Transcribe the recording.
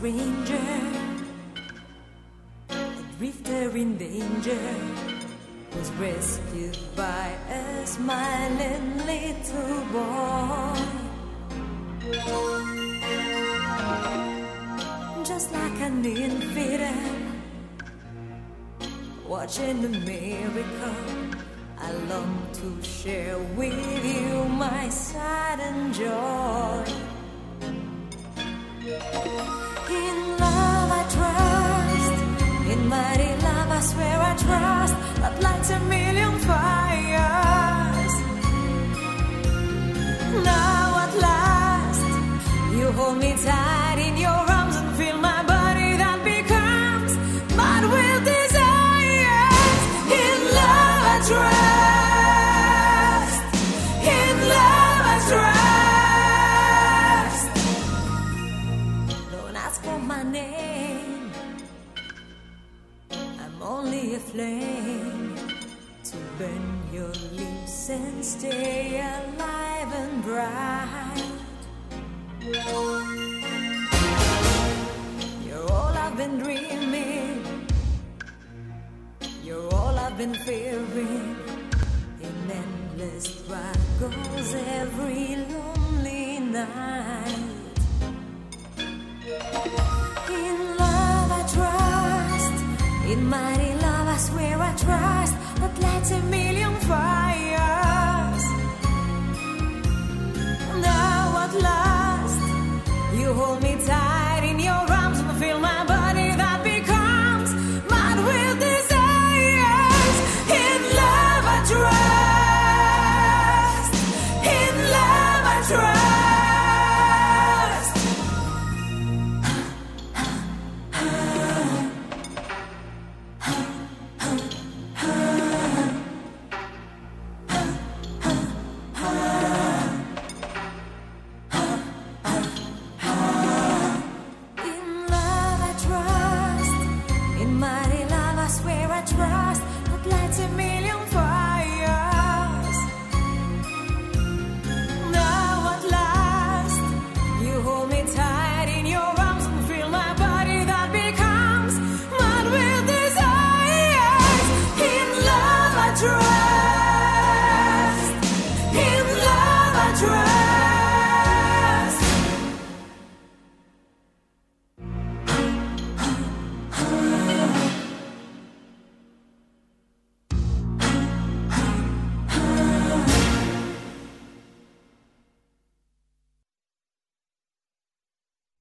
stranger, a drifter in danger, was rescued by a smiling little boy. Just like an infidel, watching the miracle. I long to share with you my sudden joy. Love I trust, that lights a million fires. Now at last, you hold me tight in your arms and feel my body that becomes mad with desires. In love I trust, in love. Don't ask for my name. Only a flame to burn your lips and stay alive and bright. You're all I've been dreaming. You're all I've been fearing. In endless struggles every lonely night. In mighty love I swear I trust where I trust that lights a million fires. Now at last, you hold me tight in your arms and feel my body that becomes with desires. In love I trust.